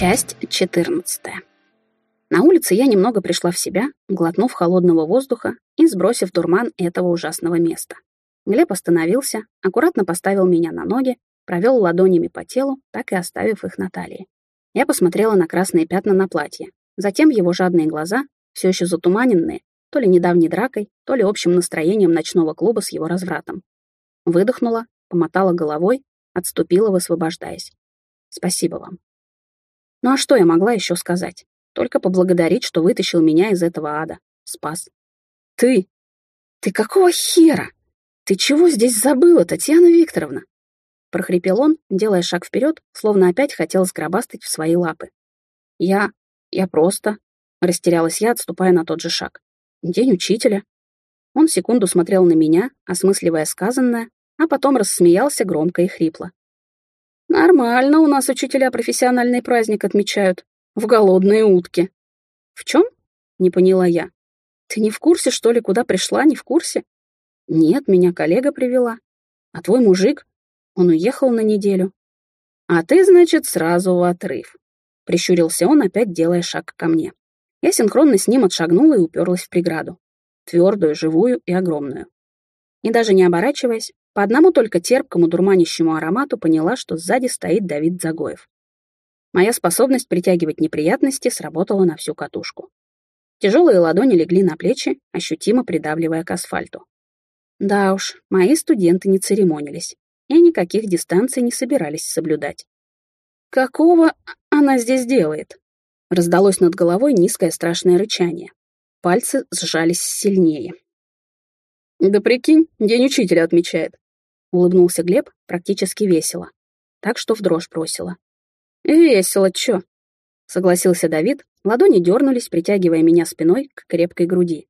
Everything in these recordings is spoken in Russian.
Часть 14. На улице я немного пришла в себя, глотнув холодного воздуха и сбросив дурман этого ужасного места. Глеб остановился, аккуратно поставил меня на ноги, провел ладонями по телу, так и оставив их на талии. Я посмотрела на красные пятна на платье. Затем его жадные глаза, все еще затуманенные, то ли недавней дракой, то ли общим настроением ночного клуба с его развратом. Выдохнула, помотала головой, отступила, высвобождаясь. Спасибо вам. Ну а что я могла еще сказать? Только поблагодарить, что вытащил меня из этого ада. Спас. Ты! Ты какого хера? Ты чего здесь забыла, Татьяна Викторовна? Прохрипел он, делая шаг вперед, словно опять хотел сгробастать в свои лапы. Я... я просто... Растерялась я, отступая на тот же шаг. День учителя. Он секунду смотрел на меня, осмысливая сказанное, а потом рассмеялся громко и хрипло. Нормально у нас учителя профессиональный праздник отмечают. В голодные утки. В чем? Не поняла я. Ты не в курсе, что ли, куда пришла, не в курсе? Нет, меня коллега привела. А твой мужик? Он уехал на неделю. А ты, значит, сразу в отрыв. Прищурился он, опять делая шаг ко мне. Я синхронно с ним отшагнула и уперлась в преграду. Твердую, живую и огромную. И даже не оборачиваясь, по одному только терпкому дурманящему аромату поняла, что сзади стоит Давид Загоев. Моя способность притягивать неприятности сработала на всю катушку. Тяжелые ладони легли на плечи, ощутимо придавливая к асфальту. Да уж, мои студенты не церемонились и никаких дистанций не собирались соблюдать. «Какого она здесь делает?» Раздалось над головой низкое страшное рычание. Пальцы сжались сильнее. «Да прикинь, день учителя отмечает», — улыбнулся Глеб практически весело, так что в дрожь бросила. «Весело, чё?» — согласился Давид, ладони дернулись, притягивая меня спиной к крепкой груди.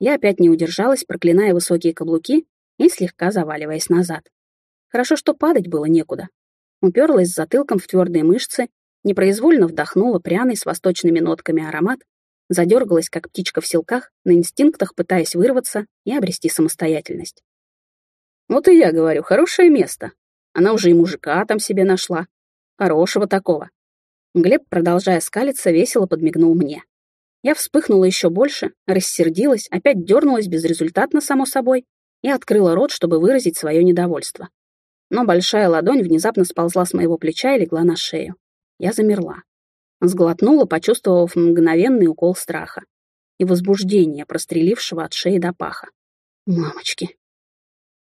Я опять не удержалась, проклиная высокие каблуки и слегка заваливаясь назад. Хорошо, что падать было некуда. Уперлась затылком в твердые мышцы, непроизвольно вдохнула пряный с восточными нотками аромат задергалась, как птичка в селках, на инстинктах пытаясь вырваться и обрести самостоятельность. Вот и я говорю, хорошее место. Она уже и мужика там себе нашла. Хорошего такого. Глеб, продолжая скалиться, весело подмигнул мне. Я вспыхнула еще больше, рассердилась, опять дернулась безрезультатно, само собой, и открыла рот, чтобы выразить свое недовольство. Но большая ладонь внезапно сползла с моего плеча и легла на шею. Я замерла. Сглотнула, почувствовав мгновенный укол страха и возбуждение, прострелившего от шеи до паха. Мамочки.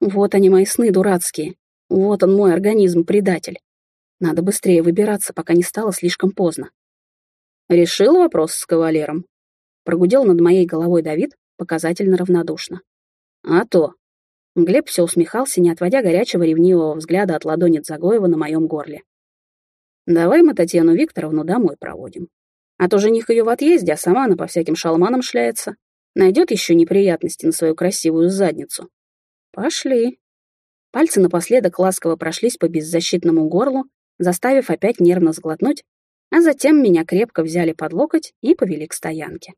Вот они, мои сны дурацкие. Вот он, мой организм-предатель. Надо быстрее выбираться, пока не стало слишком поздно. Решил вопрос с кавалером. Прогудел над моей головой Давид, показательно равнодушно. А то. Глеб все усмехался, не отводя горячего ревнивого взгляда от ладони Дзагоева на моем горле. Давай мы Татьяну Викторовну домой проводим. А то жених ее в отъезде, а сама она по всяким шалманам шляется. Найдет еще неприятности на свою красивую задницу. Пошли. Пальцы напоследок ласково прошлись по беззащитному горлу, заставив опять нервно сглотнуть, а затем меня крепко взяли под локоть и повели к стоянке.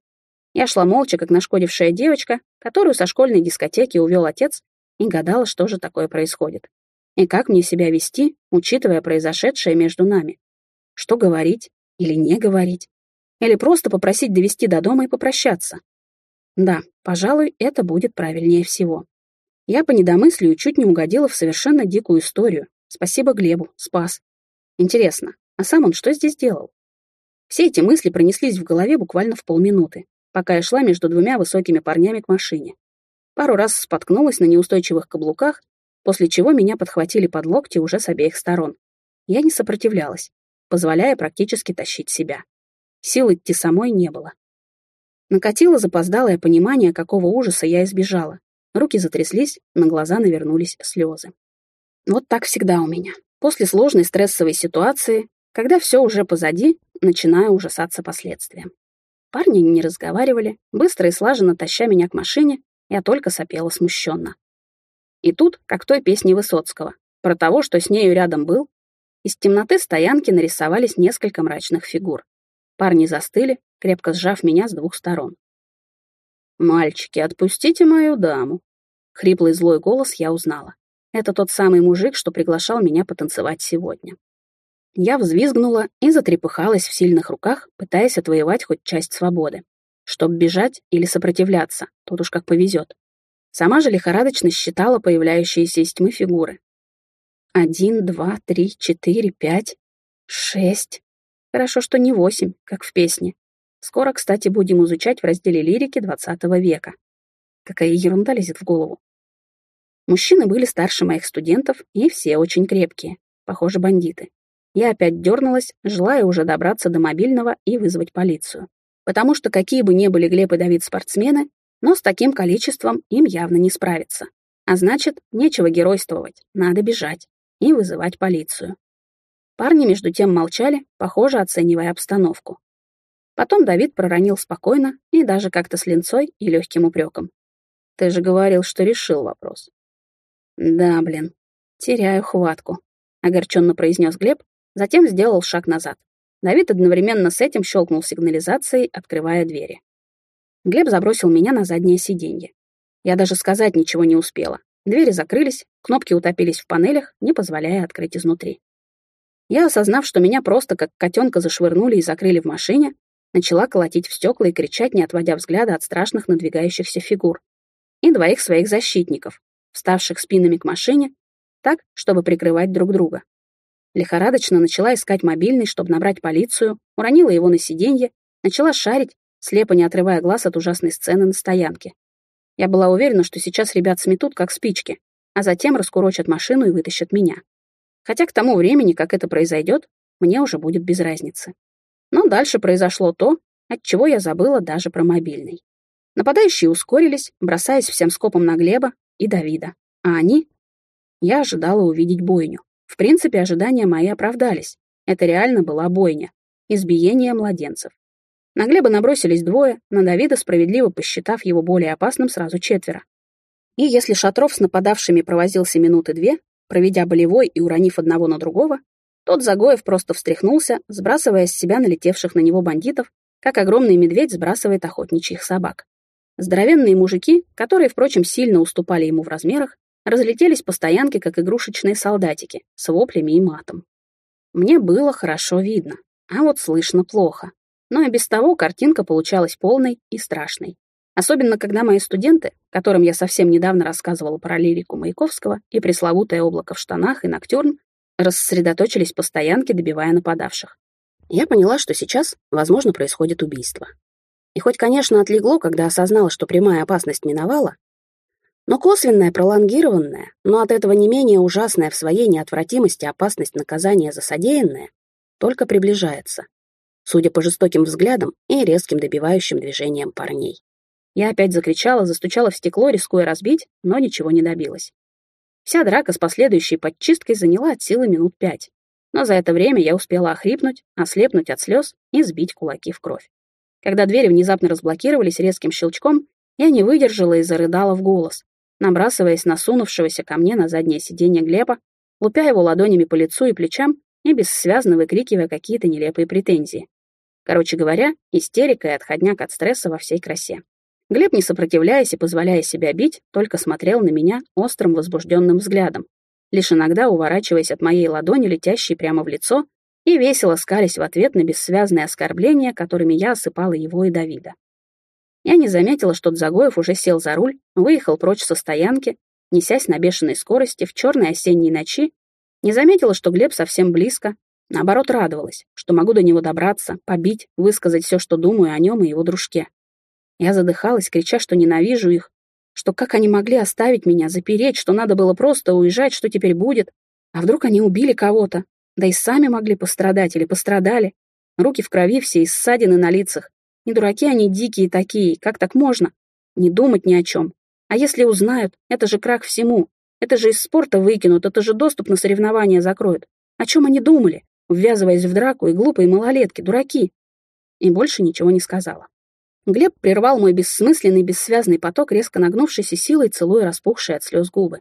Я шла молча, как нашкодившая девочка, которую со школьной дискотеки увел отец, и гадала, что же такое происходит. И как мне себя вести, учитывая произошедшее между нами? Что говорить или не говорить? Или просто попросить довести до дома и попрощаться? Да, пожалуй, это будет правильнее всего. Я по недомыслию чуть не угодила в совершенно дикую историю. Спасибо Глебу, спас. Интересно, а сам он что здесь делал? Все эти мысли пронеслись в голове буквально в полминуты, пока я шла между двумя высокими парнями к машине. Пару раз споткнулась на неустойчивых каблуках после чего меня подхватили под локти уже с обеих сторон. Я не сопротивлялась, позволяя практически тащить себя. Сил идти самой не было. Накатило запоздалое понимание, какого ужаса я избежала. Руки затряслись, на глаза навернулись слезы. Вот так всегда у меня. После сложной стрессовой ситуации, когда все уже позади, начинаю ужасаться последствиям. Парни не разговаривали, быстро и слаженно таща меня к машине, я только сопела смущенно. И тут, как той песне Высоцкого, про того, что с нею рядом был, из темноты стоянки нарисовались несколько мрачных фигур. Парни застыли, крепко сжав меня с двух сторон. «Мальчики, отпустите мою даму!» Хриплый злой голос я узнала. Это тот самый мужик, что приглашал меня потанцевать сегодня. Я взвизгнула и затрепыхалась в сильных руках, пытаясь отвоевать хоть часть свободы. Чтоб бежать или сопротивляться, тут уж как повезет. Сама же лихорадочно считала появляющиеся из тьмы фигуры. Один, два, три, четыре, пять, шесть. Хорошо, что не восемь, как в песне. Скоро, кстати, будем изучать в разделе лирики XX века. Какая ерунда лезет в голову. Мужчины были старше моих студентов, и все очень крепкие. Похоже, бандиты. Я опять дернулась, желая уже добраться до мобильного и вызвать полицию. Потому что какие бы ни были Глеб и Давид спортсмены, но с таким количеством им явно не справиться. А значит, нечего геройствовать, надо бежать и вызывать полицию. Парни между тем молчали, похоже, оценивая обстановку. Потом Давид проронил спокойно и даже как-то с линцой и легким упреком. «Ты же говорил, что решил вопрос». «Да, блин, теряю хватку», — огорченно произнес Глеб, затем сделал шаг назад. Давид одновременно с этим щелкнул сигнализацией, открывая двери. Глеб забросил меня на заднее сиденье. Я даже сказать ничего не успела. Двери закрылись, кнопки утопились в панелях, не позволяя открыть изнутри. Я, осознав, что меня просто как котенка зашвырнули и закрыли в машине, начала колотить в стекла и кричать, не отводя взгляда от страшных надвигающихся фигур. И двоих своих защитников, вставших спинами к машине, так, чтобы прикрывать друг друга. Лихорадочно начала искать мобильный, чтобы набрать полицию, уронила его на сиденье, начала шарить, слепо не отрывая глаз от ужасной сцены на стоянке. Я была уверена, что сейчас ребят сметут, как спички, а затем раскурочат машину и вытащат меня. Хотя к тому времени, как это произойдет, мне уже будет без разницы. Но дальше произошло то, от чего я забыла даже про мобильный. Нападающие ускорились, бросаясь всем скопом на Глеба и Давида. А они? Я ожидала увидеть бойню. В принципе, ожидания мои оправдались. Это реально была бойня. Избиение младенцев. На Глеба набросились двое, на Давида, справедливо посчитав его более опасным, сразу четверо. И если Шатров с нападавшими провозился минуты две, Проведя болевой и уронив одного на другого, тот Загоев просто встряхнулся, сбрасывая с себя налетевших на него бандитов, как огромный медведь сбрасывает охотничьих собак. Здоровенные мужики, которые, впрочем, сильно уступали ему в размерах, разлетелись по стоянке, как игрушечные солдатики, с воплями и матом. Мне было хорошо видно, а вот слышно плохо. Но и без того картинка получалась полной и страшной. Особенно, когда мои студенты, которым я совсем недавно рассказывала про лирику Маяковского и пресловутое облако в штанах и ноктюрн, рассредоточились по стоянке, добивая нападавших. Я поняла, что сейчас, возможно, происходит убийство. И хоть, конечно, отлегло, когда осознала, что прямая опасность миновала, но косвенная, пролонгированная, но от этого не менее ужасная в своей неотвратимости опасность наказания за содеянное только приближается, судя по жестоким взглядам и резким добивающим движениям парней. Я опять закричала, застучала в стекло, рискуя разбить, но ничего не добилась. Вся драка с последующей подчисткой заняла от силы минут пять. Но за это время я успела охрипнуть, ослепнуть от слез и сбить кулаки в кровь. Когда двери внезапно разблокировались резким щелчком, я не выдержала и зарыдала в голос, набрасываясь на сунувшегося ко мне на заднее сиденье Глеба, лупя его ладонями по лицу и плечам и бессвязно выкрикивая какие-то нелепые претензии. Короче говоря, истерика и отходняк от стресса во всей красе. Глеб, не сопротивляясь и позволяя себя бить, только смотрел на меня острым возбужденным взглядом, лишь иногда уворачиваясь от моей ладони, летящей прямо в лицо, и весело скались в ответ на бессвязные оскорбления, которыми я осыпала его и Давида. Я не заметила, что Дзагоев уже сел за руль, выехал прочь со стоянки, несясь на бешеной скорости в черной осенней ночи, не заметила, что Глеб совсем близко, наоборот радовалась, что могу до него добраться, побить, высказать все, что думаю о нем и его дружке. Я задыхалась, крича, что ненавижу их, что как они могли оставить меня, запереть, что надо было просто уезжать, что теперь будет. А вдруг они убили кого-то? Да и сами могли пострадать или пострадали. Руки в крови все и ссадины на лицах. Не дураки они дикие такие, как так можно? Не думать ни о чем. А если узнают, это же крах всему. Это же из спорта выкинут, это же доступ на соревнования закроют. О чем они думали, ввязываясь в драку и глупые малолетки, дураки? И больше ничего не сказала. Глеб прервал мой бессмысленный, бессвязный поток, резко нагнувшийся силой, целуя распухшие от слез губы.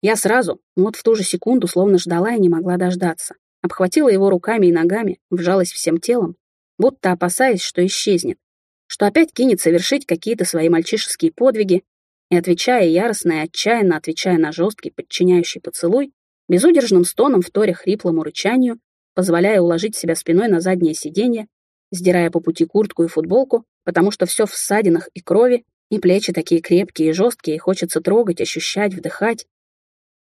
Я сразу, вот в ту же секунду, словно ждала и не могла дождаться. Обхватила его руками и ногами, вжалась всем телом, будто опасаясь, что исчезнет, что опять кинет совершить какие-то свои мальчишеские подвиги, и, отвечая яростно и отчаянно, отвечая на жесткий, подчиняющий поцелуй, безудержным стоном вторя хриплому рычанию, позволяя уложить себя спиной на заднее сиденье, сдирая по пути куртку и футболку, потому что все в ссадинах и крови, и плечи такие крепкие и жесткие, и хочется трогать, ощущать, вдыхать.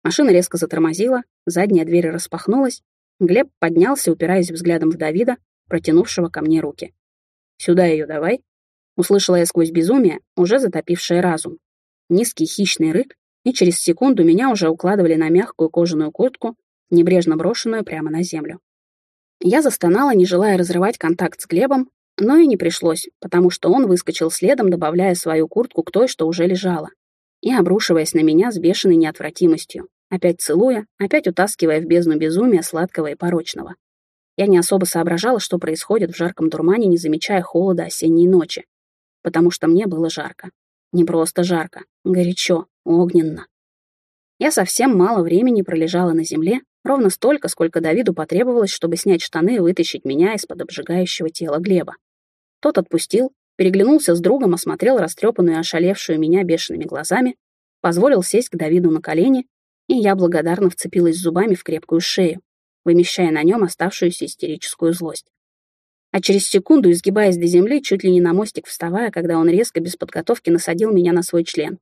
Машина резко затормозила, задняя дверь распахнулась, Глеб поднялся, упираясь взглядом в Давида, протянувшего ко мне руки. «Сюда ее давай», — услышала я сквозь безумие, уже затопившее разум. Низкий хищный рык, и через секунду меня уже укладывали на мягкую кожаную куртку, небрежно брошенную прямо на землю. Я застонала, не желая разрывать контакт с Глебом, но и не пришлось, потому что он выскочил следом, добавляя свою куртку к той, что уже лежала, и обрушиваясь на меня с бешеной неотвратимостью, опять целуя, опять утаскивая в бездну безумия сладкого и порочного. Я не особо соображала, что происходит в жарком дурмане, не замечая холода осенней ночи, потому что мне было жарко. Не просто жарко, горячо, огненно. Я совсем мало времени пролежала на земле, ровно столько, сколько Давиду потребовалось, чтобы снять штаны и вытащить меня из-под обжигающего тела Глеба. Тот отпустил, переглянулся с другом, осмотрел растрепанную и ошалевшую меня бешеными глазами, позволил сесть к Давиду на колени, и я благодарно вцепилась зубами в крепкую шею, вымещая на нем оставшуюся истерическую злость а через секунду, изгибаясь до земли, чуть ли не на мостик вставая, когда он резко, без подготовки, насадил меня на свой член.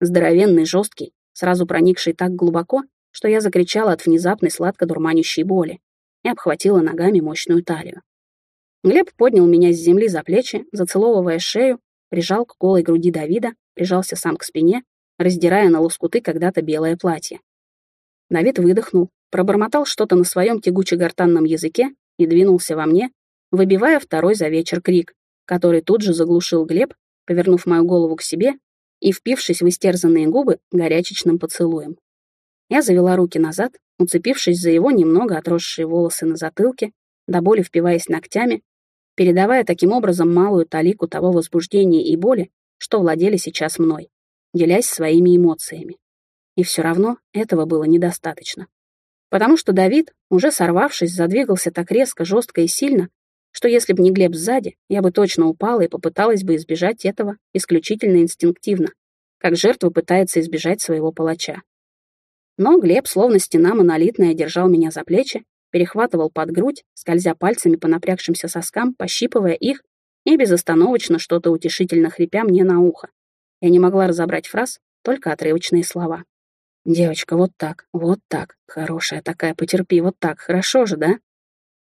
Здоровенный, жесткий, сразу проникший так глубоко, что я закричала от внезапной сладко-дурманящей боли и обхватила ногами мощную талию. Глеб поднял меня с земли за плечи, зацеловывая шею, прижал к голой груди Давида, прижался сам к спине, раздирая на лоскуты когда-то белое платье. Давид выдохнул, пробормотал что-то на своем тягуче-гортанном языке и двинулся во мне, выбивая второй за вечер крик, который тут же заглушил Глеб, повернув мою голову к себе и впившись в истерзанные губы горячечным поцелуем. Я завела руки назад, уцепившись за его немного отросшие волосы на затылке, до боли впиваясь ногтями, передавая таким образом малую талику того возбуждения и боли, что владели сейчас мной, делясь своими эмоциями. И все равно этого было недостаточно. Потому что Давид, уже сорвавшись, задвигался так резко, жестко и сильно, что если бы не Глеб сзади, я бы точно упала и попыталась бы избежать этого исключительно инстинктивно, как жертва пытается избежать своего палача. Но Глеб, словно стена монолитная, держал меня за плечи, перехватывал под грудь, скользя пальцами по напрягшимся соскам, пощипывая их и безостановочно что-то утешительно хрипя мне на ухо. Я не могла разобрать фраз, только отрывочные слова. «Девочка, вот так, вот так, хорошая такая, потерпи, вот так, хорошо же, да?»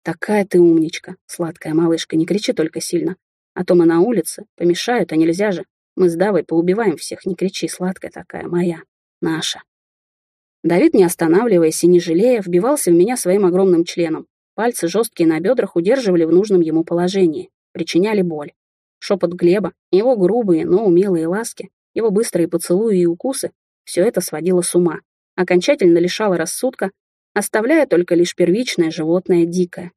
Такая ты умничка, сладкая малышка, не кричи только сильно. А то мы на улице, помешают, а нельзя же. Мы с Давой поубиваем всех, не кричи, сладкая такая, моя, наша. Давид, не останавливаясь и не жалея, вбивался в меня своим огромным членом. Пальцы жесткие на бедрах удерживали в нужном ему положении, причиняли боль. Шепот Глеба, его грубые, но умелые ласки, его быстрые поцелуи и укусы — все это сводило с ума, окончательно лишало рассудка, оставляя только лишь первичное животное дикое,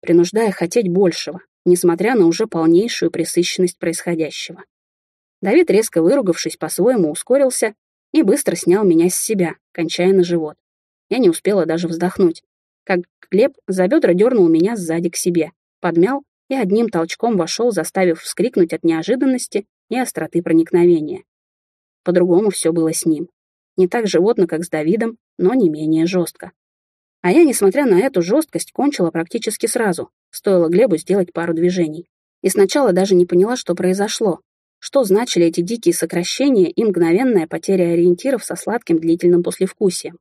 принуждая хотеть большего, несмотря на уже полнейшую пресыщенность происходящего. Давид, резко выругавшись по-своему, ускорился и быстро снял меня с себя, кончая на живот. Я не успела даже вздохнуть, как Глеб за бедра дернул меня сзади к себе, подмял и одним толчком вошел, заставив вскрикнуть от неожиданности и остроты проникновения. По-другому все было с ним. Не так животно, как с Давидом, но не менее жестко. А я, несмотря на эту жесткость, кончила практически сразу, стоило Глебу сделать пару движений. И сначала даже не поняла, что произошло, что значили эти дикие сокращения и мгновенная потеря ориентиров со сладким длительным послевкусием.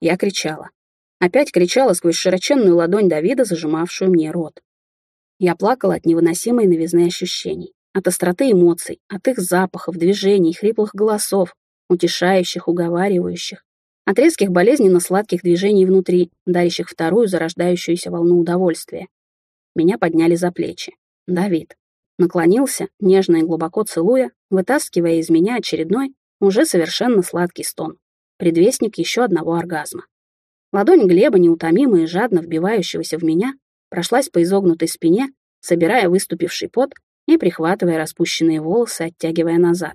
Я кричала. Опять кричала сквозь широченную ладонь Давида, зажимавшую мне рот. Я плакала от невыносимой новизны ощущений, от остроты эмоций, от их запахов, движений, хриплых голосов, утешающих, уговаривающих, от резких болезненно-сладких движений внутри, дарящих вторую зарождающуюся волну удовольствия. Меня подняли за плечи. Давид. Наклонился, нежно и глубоко целуя, вытаскивая из меня очередной, уже совершенно сладкий стон. Предвестник еще одного оргазма. Ладонь Глеба, неутомимо и жадно вбивающегося в меня, прошлась по изогнутой спине, собирая выступивший пот и прихватывая распущенные волосы, оттягивая назад.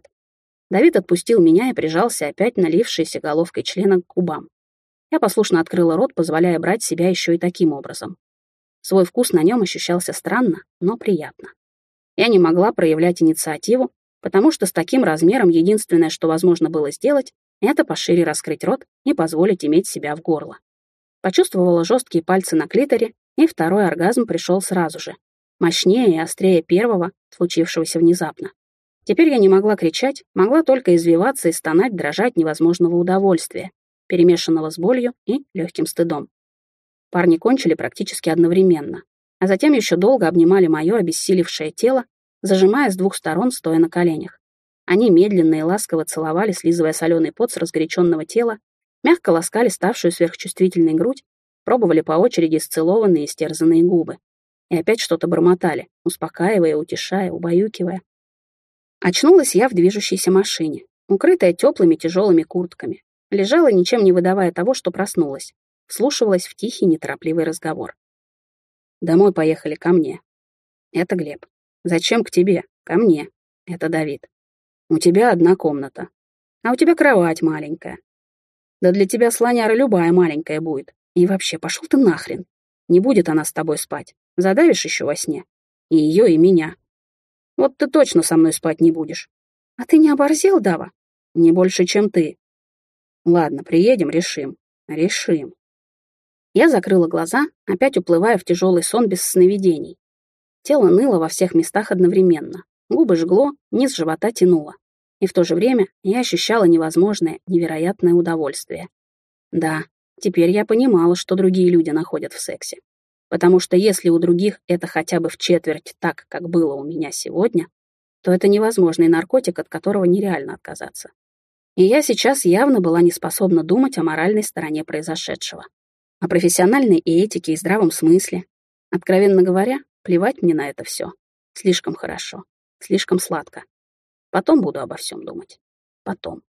Давид отпустил меня и прижался опять налившейся головкой члена к губам. Я послушно открыла рот, позволяя брать себя еще и таким образом. Свой вкус на нем ощущался странно, но приятно. Я не могла проявлять инициативу, потому что с таким размером единственное, что возможно было сделать, это пошире раскрыть рот и позволить иметь себя в горло. Почувствовала жесткие пальцы на клиторе, и второй оргазм пришел сразу же. Мощнее и острее первого, случившегося внезапно. Теперь я не могла кричать, могла только извиваться и стонать, дрожать невозможного удовольствия, перемешанного с болью и легким стыдом. Парни кончили практически одновременно, а затем еще долго обнимали мое обессилевшее тело, зажимая с двух сторон, стоя на коленях. Они медленно и ласково целовали, слизывая соленый пот с разгоряченного тела, мягко ласкали ставшую сверхчувствительной грудь, пробовали по очереди сцелованные и стерзанные губы. И опять что-то бормотали, успокаивая, утешая, убаюкивая. Очнулась я в движущейся машине, укрытая теплыми тяжелыми куртками. Лежала, ничем не выдавая того, что проснулась. Вслушивалась в тихий, неторопливый разговор. «Домой поехали, ко мне». «Это Глеб». «Зачем к тебе?» «Ко мне». «Это Давид». У тебя одна комната. А у тебя кровать маленькая. Да для тебя слоняра любая маленькая будет. И вообще, пошел ты нахрен. Не будет она с тобой спать. Задавишь еще во сне. И ее, и меня. Вот ты точно со мной спать не будешь. А ты не оборзел, Дава? Не больше, чем ты. Ладно, приедем, решим. Решим. Я закрыла глаза, опять уплывая в тяжелый сон без сновидений. Тело ныло во всех местах одновременно. Губы жгло, низ живота тянуло. И в то же время я ощущала невозможное, невероятное удовольствие. Да, теперь я понимала, что другие люди находят в сексе. Потому что если у других это хотя бы в четверть так, как было у меня сегодня, то это невозможный наркотик, от которого нереально отказаться. И я сейчас явно была не способна думать о моральной стороне произошедшего. О профессиональной этике и здравом смысле. Откровенно говоря, плевать мне на это все. Слишком хорошо, слишком сладко. Потом буду обо всем думать. Потом.